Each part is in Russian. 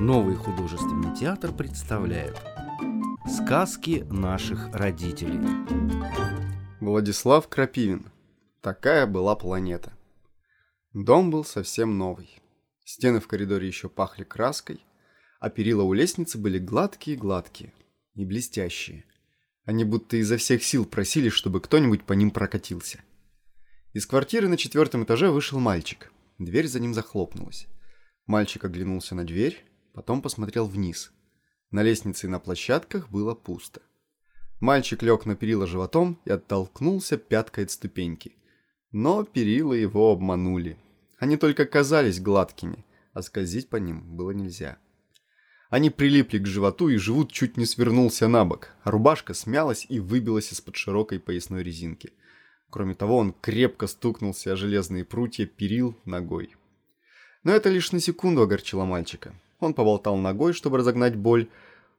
Новый художественный театр представляет Сказки наших родителей Владислав Крапивин. Такая была планета. Дом был совсем новый. Стены в коридоре еще пахли краской, а перила у лестницы были гладкие-гладкие и блестящие. Они будто изо всех сил просили, чтобы кто-нибудь по ним прокатился. Из квартиры на четвертом этаже вышел мальчик. Дверь за ним захлопнулась. Мальчик оглянулся на дверь, потом посмотрел вниз. На лестнице и на площадках было пусто. Мальчик лег на перила животом и оттолкнулся пяткой от ступеньки. Но перила его обманули. Они только казались гладкими, а скользить по ним было нельзя. Они прилипли к животу, и живот чуть не свернулся на бок, а рубашка смялась и выбилась из-под широкой поясной резинки. Кроме того, он крепко стукнулся о железные прутья перил ногой. Но это лишь на секунду огорчило мальчика. Он поболтал ногой, чтобы разогнать боль,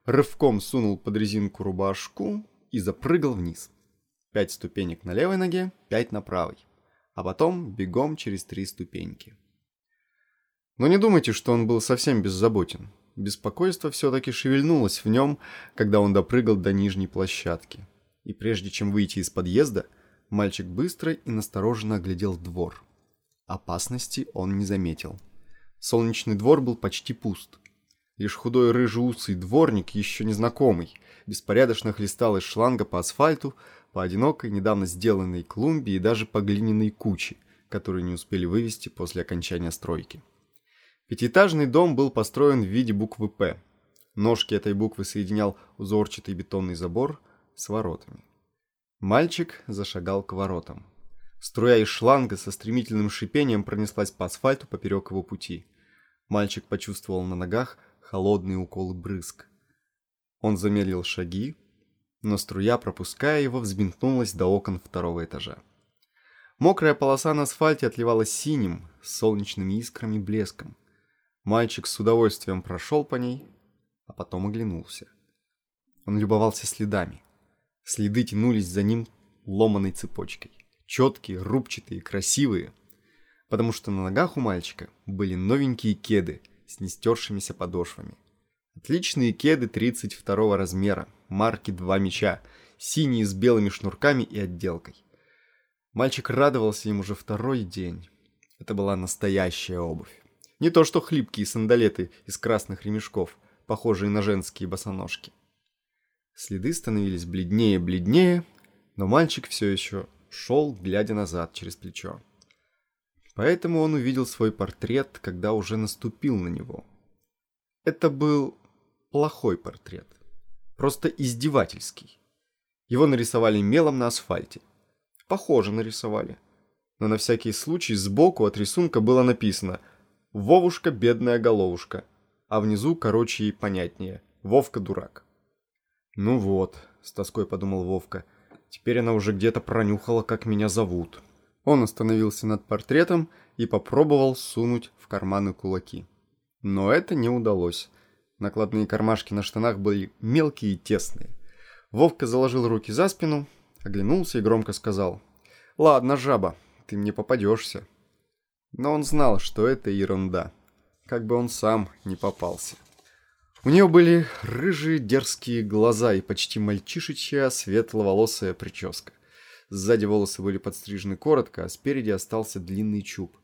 рывком сунул под резинку рубашку и запрыгал вниз. Пять ступенек на левой ноге, пять на правой. А потом бегом через три ступеньки. Но не думайте, что он был совсем беззаботен. Беспокойство все-таки шевельнулось в нем, когда он допрыгал до нижней площадки. И прежде чем выйти из подъезда, мальчик быстро и настороженно оглядел двор. Опасности он не заметил. Солнечный двор был почти пуст. Лишь худой рыжеусый дворник, еще незнакомый, беспорядочно хлестал из шланга по асфальту, по одинокой, недавно сделанной клумбе и даже по глиняной куче, которую не успели вывести после окончания стройки. Пятиэтажный дом был построен в виде буквы «П». Ножки этой буквы соединял узорчатый бетонный забор с воротами. Мальчик зашагал к воротам. Струя из шланга со стремительным шипением пронеслась по асфальту поперек его пути. Мальчик почувствовал на ногах холодные уколы брызг. Он замедлил шаги, но струя, пропуская его, взбинтнулась до окон второго этажа. Мокрая полоса на асфальте отливала синим, с солнечными искрами блеском. Мальчик с удовольствием прошел по ней, а потом оглянулся. Он любовался следами. Следы тянулись за ним ломаной цепочкой. Четкие, рубчатые, красивые. Потому что на ногах у мальчика были новенькие кеды – с нестершимися подошвами. Отличные кеды 32 размера, марки «Два меча», синие с белыми шнурками и отделкой. Мальчик радовался им уже второй день. Это была настоящая обувь. Не то что хлипкие сандалеты из красных ремешков, похожие на женские босоножки. Следы становились бледнее-бледнее, но мальчик все еще шел, глядя назад через плечо. Поэтому он увидел свой портрет, когда уже наступил на него. Это был плохой портрет. Просто издевательский. Его нарисовали мелом на асфальте. Похоже нарисовали. Но на всякий случай сбоку от рисунка было написано «Вовушка, бедная головушка», а внизу, короче и понятнее «Вовка, дурак». «Ну вот», — с тоской подумал Вовка, — «теперь она уже где-то пронюхала, как меня зовут». Он остановился над портретом и попробовал сунуть в карманы кулаки. Но это не удалось. Накладные кармашки на штанах были мелкие и тесные. Вовка заложил руки за спину, оглянулся и громко сказал «Ладно, жаба, ты мне попадешься». Но он знал, что это ерунда. Как бы он сам не попался. У нее были рыжие дерзкие глаза и почти мальчишечья светловолосая прическа. Сзади волосы были подстрижены коротко, а спереди остался длинный чуб.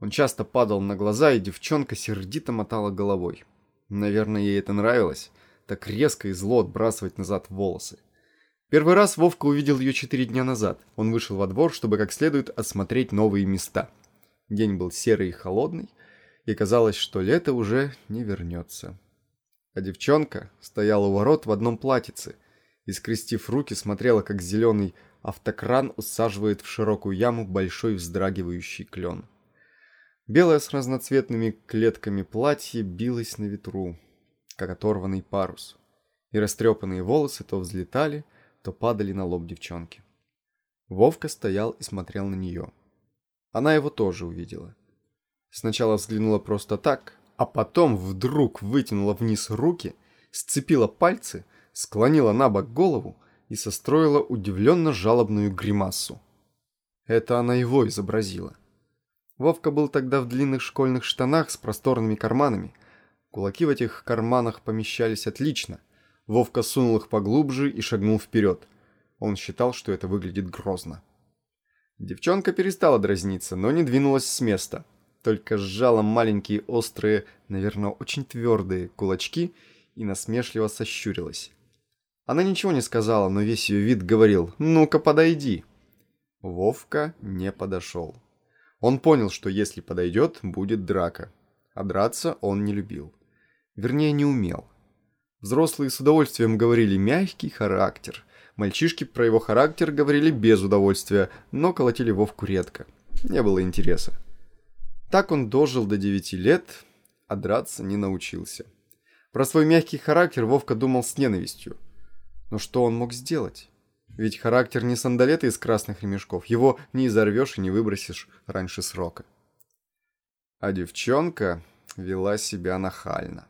Он часто падал на глаза, и девчонка сердито мотала головой. Наверное, ей это нравилось, так резко и зло отбрасывать назад волосы. Первый раз Вовка увидел ее четыре дня назад. Он вышел во двор, чтобы как следует осмотреть новые места. День был серый и холодный, и казалось, что лето уже не вернется. А девчонка стояла у ворот в одном платьице и, скрестив руки, смотрела, как зеленый автокран усаживает в широкую яму большой вздрагивающий клен. Белое с разноцветными клетками платье билось на ветру, как оторванный парус, и растрепанные волосы то взлетали, то падали на лоб девчонки. Вовка стоял и смотрел на нее. Она его тоже увидела. Сначала взглянула просто так, а потом вдруг вытянула вниз руки, сцепила пальцы, склонила на бок голову и состроила удивленно жалобную гримасу. Это она его изобразила. Вовка был тогда в длинных школьных штанах с просторными карманами, Кулаки в этих карманах помещались отлично. Вовка сунул их поглубже и шагнул вперед. Он считал, что это выглядит грозно. Девчонка перестала дразниться, но не двинулась с места. Только сжала маленькие острые, наверное, очень твердые кулачки и насмешливо сощурилась. Она ничего не сказала, но весь ее вид говорил «Ну-ка, подойди». Вовка не подошел. Он понял, что если подойдет, будет драка. А драться он не любил. Вернее, не умел. Взрослые с удовольствием говорили «мягкий характер», Мальчишки про его характер говорили без удовольствия, но колотили Вовку редко. Не было интереса. Так он дожил до 9 лет, а драться не научился. Про свой мягкий характер Вовка думал с ненавистью. Но что он мог сделать? Ведь характер не сандалеты из красных ремешков, его не изорвешь и не выбросишь раньше срока. А девчонка вела себя нахально.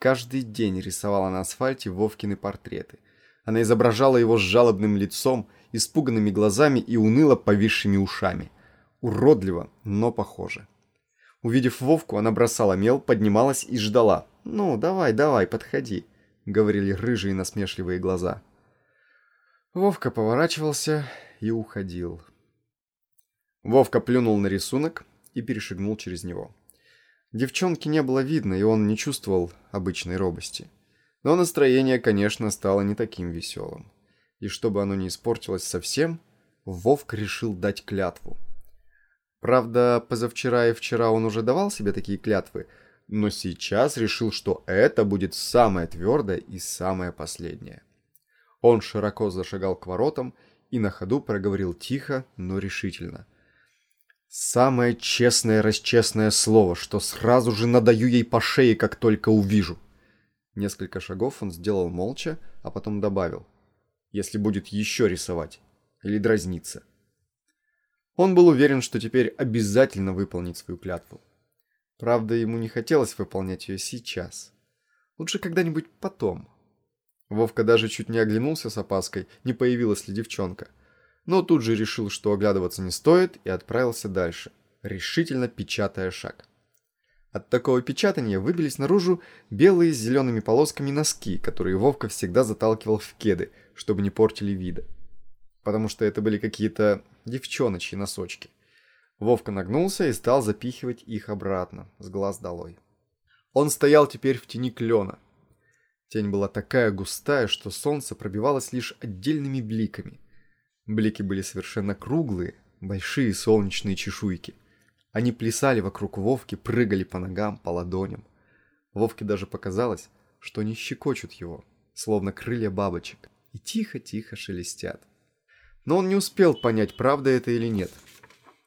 Каждый день рисовала на асфальте Вовкины портреты. Она изображала его с жалобным лицом, испуганными глазами и уныло повисшими ушами. Уродливо, но похоже. Увидев Вовку, она бросала мел, поднималась и ждала. «Ну, давай, давай, подходи», — говорили рыжие насмешливые глаза. Вовка поворачивался и уходил. Вовка плюнул на рисунок и перешагнул через него. Девчонки не было видно, и он не чувствовал обычной робости. Но настроение, конечно, стало не таким веселым. И чтобы оно не испортилось совсем, Вовк решил дать клятву. Правда, позавчера и вчера он уже давал себе такие клятвы, но сейчас решил, что это будет самое твердое и самое последнее. Он широко зашагал к воротам и на ходу проговорил тихо, но решительно. «Самое честное-расчестное слово, что сразу же надаю ей по шее, как только увижу». Несколько шагов он сделал молча, а потом добавил. Если будет еще рисовать. Или дразниться. Он был уверен, что теперь обязательно выполнит свою клятву. Правда, ему не хотелось выполнять ее сейчас. Лучше когда-нибудь потом. Вовка даже чуть не оглянулся с опаской, не появилась ли девчонка. Но тут же решил, что оглядываться не стоит, и отправился дальше, решительно печатая шаг. От такого печатания выбились наружу белые с зелеными полосками носки, которые Вовка всегда заталкивал в кеды, чтобы не портили вида. Потому что это были какие-то девчоночьи носочки. Вовка нагнулся и стал запихивать их обратно, с глаз долой. Он стоял теперь в тени клена. Тень была такая густая, что солнце пробивалось лишь отдельными бликами. Блики были совершенно круглые, большие солнечные чешуйки – они плясали вокруг Вовки, прыгали по ногам, по ладоням. Вовке даже показалось, что они щекочут его, словно крылья бабочек, и тихо-тихо шелестят. Но он не успел понять, правда это или нет.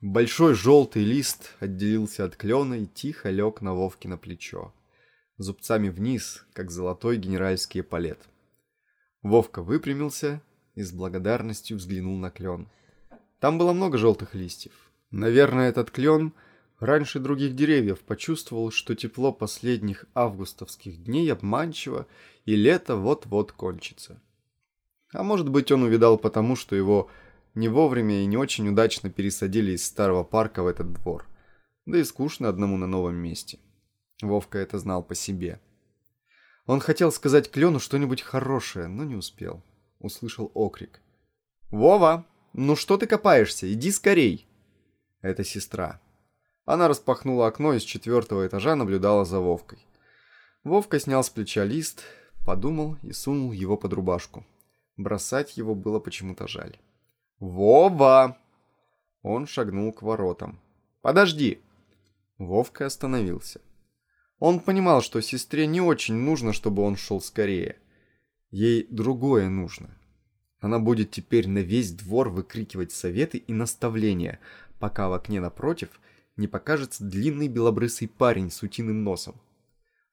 Большой желтый лист отделился от клена и тихо лег на Вовке на плечо, зубцами вниз, как золотой генеральский эполет. Вовка выпрямился и с благодарностью взглянул на клен. Там было много желтых листьев, Наверное, этот клен раньше других деревьев почувствовал, что тепло последних августовских дней обманчиво, и лето вот-вот кончится. А может быть, он увидал потому, что его не вовремя и не очень удачно пересадили из старого парка в этот двор. Да и скучно одному на новом месте. Вовка это знал по себе. Он хотел сказать Клену что-нибудь хорошее, но не успел. Услышал окрик. «Вова, ну что ты копаешься? Иди скорей!» Это сестра. Она распахнула окно и с четвертого этажа наблюдала за Вовкой. Вовка снял с плеча лист, подумал и сунул его под рубашку. Бросать его было почему-то жаль. «Вова!» Он шагнул к воротам. «Подожди!» Вовка остановился. Он понимал, что сестре не очень нужно, чтобы он шел скорее. Ей другое нужно. Она будет теперь на весь двор выкрикивать советы и наставления, пока в окне напротив не покажется длинный белобрысый парень с утиным носом.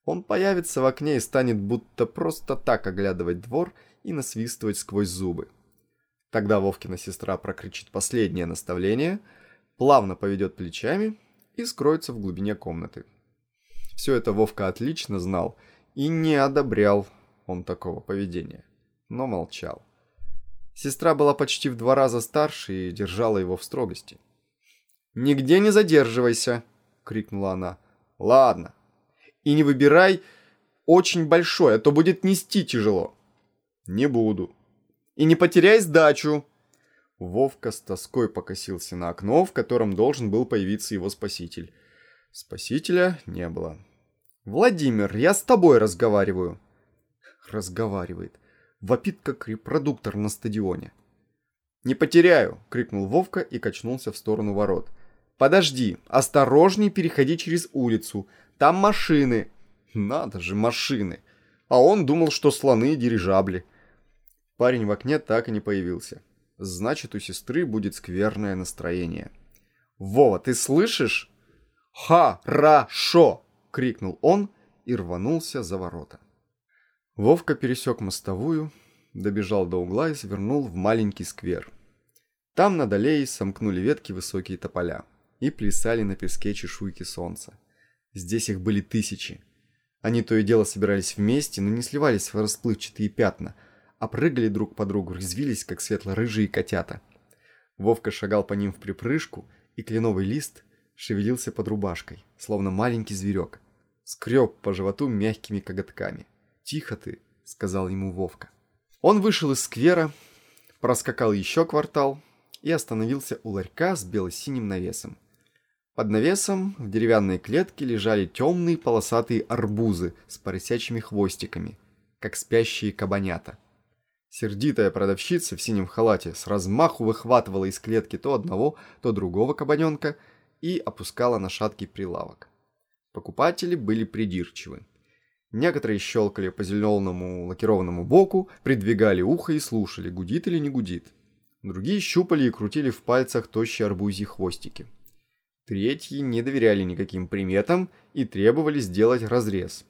Он появится в окне и станет будто просто так оглядывать двор и насвистывать сквозь зубы. Тогда Вовкина сестра прокричит последнее наставление, плавно поведет плечами и скроется в глубине комнаты. Все это Вовка отлично знал и не одобрял он такого поведения, но молчал. Сестра была почти в два раза старше и держала его в строгости. «Нигде не задерживайся!» — крикнула она. «Ладно. И не выбирай очень большой, а то будет нести тяжело. Не буду. И не потеряй сдачу. Вовка с тоской покосился на окно, в котором должен был появиться его спаситель. Спасителя не было. «Владимир, я с тобой разговариваю». Разговаривает. Вопит, как репродуктор на стадионе. «Не потеряю!» — крикнул Вовка и качнулся в сторону ворот. «Подожди! Осторожней переходи через улицу! Там машины!» «Надо же, машины!» А он думал, что слоны и дирижабли. Парень в окне так и не появился. Значит, у сестры будет скверное настроение. «Вова, ты слышишь?» «Ха-ра-шо!» — крикнул он и рванулся за ворота. Вовка пересек мостовую, добежал до угла и свернул в маленький сквер. Там над аллеей сомкнули ветки высокие тополя и плясали на песке чешуйки солнца. Здесь их были тысячи. Они то и дело собирались вместе, но не сливались в расплывчатые пятна, а прыгали друг по другу, резвились, как светло-рыжие котята. Вовка шагал по ним в припрыжку, и кленовый лист шевелился под рубашкой, словно маленький зверек. Скреб по животу мягкими коготками. «Тихо ты», — сказал ему Вовка. Он вышел из сквера, проскакал еще квартал и остановился у ларька с бело-синим навесом. Под навесом в деревянной клетке лежали темные полосатые арбузы с поросячьими хвостиками, как спящие кабанята. Сердитая продавщица в синем халате с размаху выхватывала из клетки то одного, то другого кабаненка — и опускала на шаткий прилавок. Покупатели были придирчивы. Некоторые щелкали по зеленому лакированному боку, придвигали ухо и слушали, гудит или не гудит. Другие щупали и крутили в пальцах тощие арбузьи хвостики. Третьи не доверяли никаким приметам и требовали сделать разрез.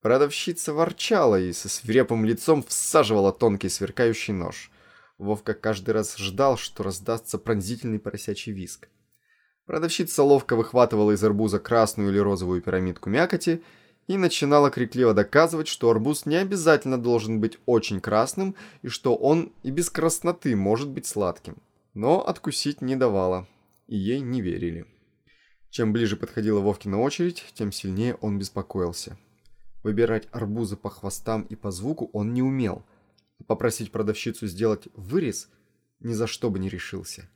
Продавщица ворчала и со свирепым лицом всаживала тонкий сверкающий нож. Вовка каждый раз ждал, что раздастся пронзительный поросячий виск. Продавщица ловко выхватывала из арбуза красную или розовую пирамидку мякоти и начинала крикливо доказывать, что арбуз не обязательно должен быть очень красным и что он и без красноты может быть сладким. Но откусить не давала, и ей не верили. Чем ближе подходила Вовкина очередь, тем сильнее он беспокоился. Выбирать арбузы по хвостам и по звуку он не умел. Попросить продавщицу сделать вырез ни за что бы не решился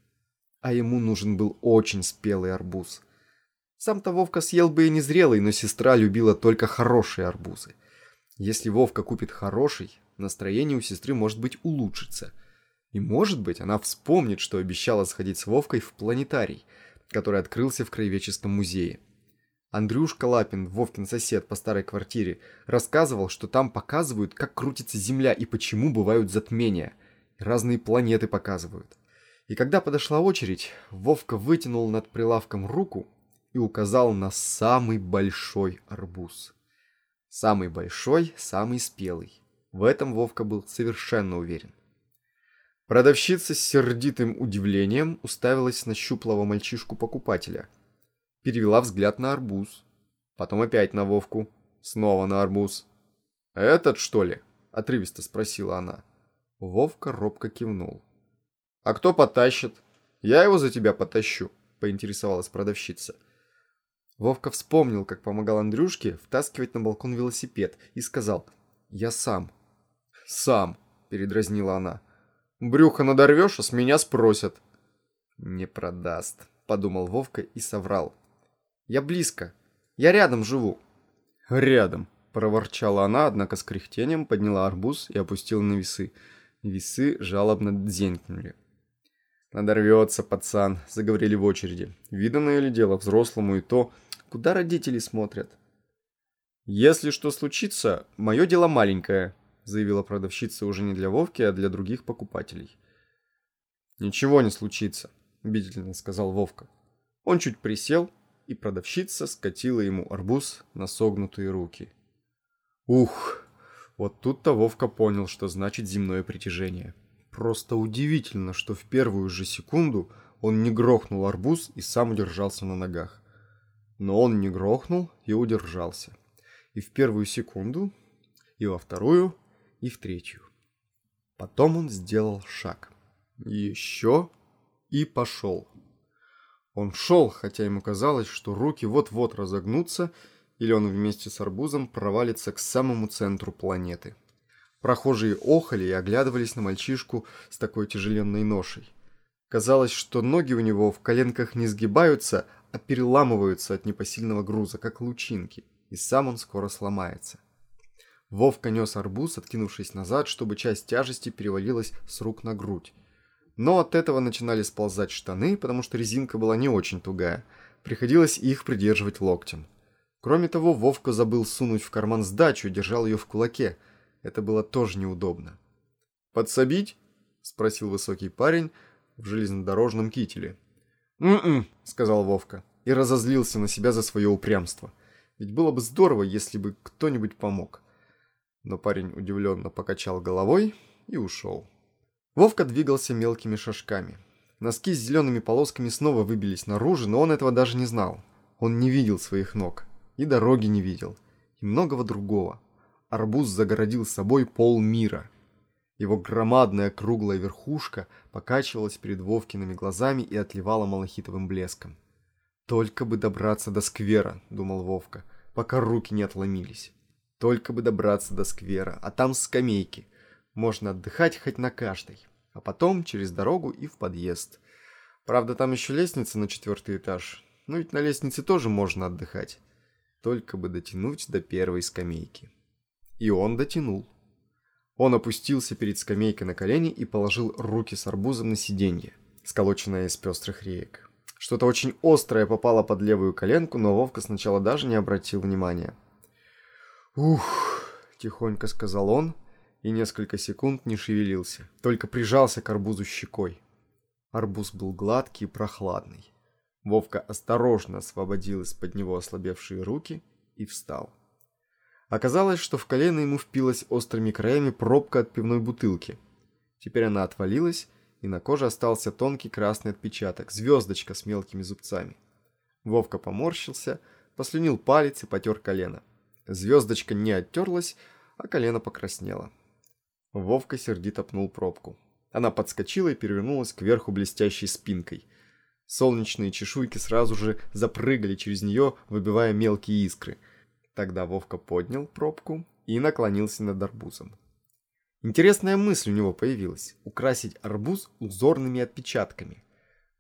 а ему нужен был очень спелый арбуз. Сам-то Вовка съел бы и незрелый, но сестра любила только хорошие арбузы. Если Вовка купит хороший, настроение у сестры может быть улучшится. И может быть она вспомнит, что обещала сходить с Вовкой в планетарий, который открылся в Краеведческом музее. Андрюшка Лапин, Вовкин сосед по старой квартире, рассказывал, что там показывают, как крутится Земля и почему бывают затмения. Разные планеты показывают. И когда подошла очередь, Вовка вытянул над прилавком руку и указал на самый большой арбуз. Самый большой, самый спелый. В этом Вовка был совершенно уверен. Продавщица с сердитым удивлением уставилась на щуплого мальчишку-покупателя. Перевела взгляд на арбуз. Потом опять на Вовку. Снова на арбуз. «Этот, что ли?» – отрывисто спросила она. Вовка робко кивнул. «А кто потащит?» «Я его за тебя потащу», — поинтересовалась продавщица. Вовка вспомнил, как помогал Андрюшке втаскивать на балкон велосипед и сказал «Я сам». «Сам», — передразнила она. «Брюхо надорвешь, а с меня спросят». «Не продаст», — подумал Вовка и соврал. «Я близко. Я рядом живу». «Рядом», — проворчала она, однако с кряхтением подняла арбуз и опустила на весы. Весы жалобно дзенькнули. «Надорвется, пацан», — заговорили в очереди. «Виданное ли дело взрослому и то, куда родители смотрят?» «Если что случится, мое дело маленькое», — заявила продавщица уже не для Вовки, а для других покупателей. «Ничего не случится», — убедительно сказал Вовка. Он чуть присел, и продавщица скатила ему арбуз на согнутые руки. Ух, вот тут-то Вовка понял, что значит земное притяжение. Просто удивительно, что в первую же секунду он не грохнул арбуз и сам удержался на ногах. Но он не грохнул и удержался. И в первую секунду, и во вторую, и в третью. Потом он сделал шаг. Еще и пошел. Он шел, хотя ему казалось, что руки вот-вот разогнутся, или он вместе с арбузом провалится к самому центру планеты. Прохожие охали и оглядывались на мальчишку с такой тяжеленной ношей. Казалось, что ноги у него в коленках не сгибаются, а переламываются от непосильного груза, как лучинки, и сам он скоро сломается. Вовка нес арбуз, откинувшись назад, чтобы часть тяжести перевалилась с рук на грудь. Но от этого начинали сползать штаны, потому что резинка была не очень тугая. Приходилось их придерживать локтем. Кроме того, Вовка забыл сунуть в карман сдачу и держал ее в кулаке. Это было тоже неудобно. «Подсобить?» – спросил высокий парень в железнодорожном кителе. «М-м», – сказал Вовка и разозлился на себя за свое упрямство. Ведь было бы здорово, если бы кто-нибудь помог. Но парень удивленно покачал головой и ушел. Вовка двигался мелкими шажками. Носки с зелеными полосками снова выбились наружу, но он этого даже не знал. Он не видел своих ног и дороги не видел, и многого другого. Арбуз загородил собой пол мира. Его громадная круглая верхушка покачивалась перед Вовкиными глазами и отливала малахитовым блеском. «Только бы добраться до сквера», — думал Вовка, пока руки не отломились. «Только бы добраться до сквера, а там скамейки. Можно отдыхать хоть на каждой, а потом через дорогу и в подъезд. Правда, там еще лестница на четвертый этаж, но ведь на лестнице тоже можно отдыхать. Только бы дотянуть до первой скамейки. И он дотянул. Он опустился перед скамейкой на колени и положил руки с арбузом на сиденье, сколоченное из пестрых реек. Что-то очень острое попало под левую коленку, но Вовка сначала даже не обратил внимания. «Ух!» – тихонько сказал он и несколько секунд не шевелился, только прижался к арбузу щекой. Арбуз был гладкий и прохладный. Вовка осторожно освободил из-под него ослабевшие руки и встал. Оказалось, что в колено ему впилась острыми краями пробка от пивной бутылки. Теперь она отвалилась, и на коже остался тонкий красный отпечаток, звездочка с мелкими зубцами. Вовка поморщился, послюнил палец и потер колено. Звездочка не оттерлась, а колено покраснело. Вовка сердито пнул пробку. Она подскочила и перевернулась кверху блестящей спинкой – Солнечные чешуйки сразу же запрыгали через нее, выбивая мелкие искры. Тогда Вовка поднял пробку и наклонился над арбузом. Интересная мысль у него появилась – украсить арбуз узорными отпечатками.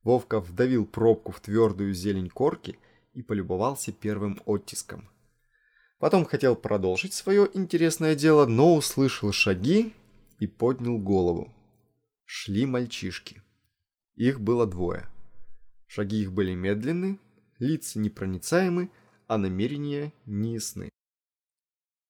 Вовка вдавил пробку в твердую зелень корки и полюбовался первым оттиском. Потом хотел продолжить свое интересное дело, но услышал шаги и поднял голову. Шли мальчишки. Их было двое – Шаги их были медленны, лица непроницаемы, а намерения неясны.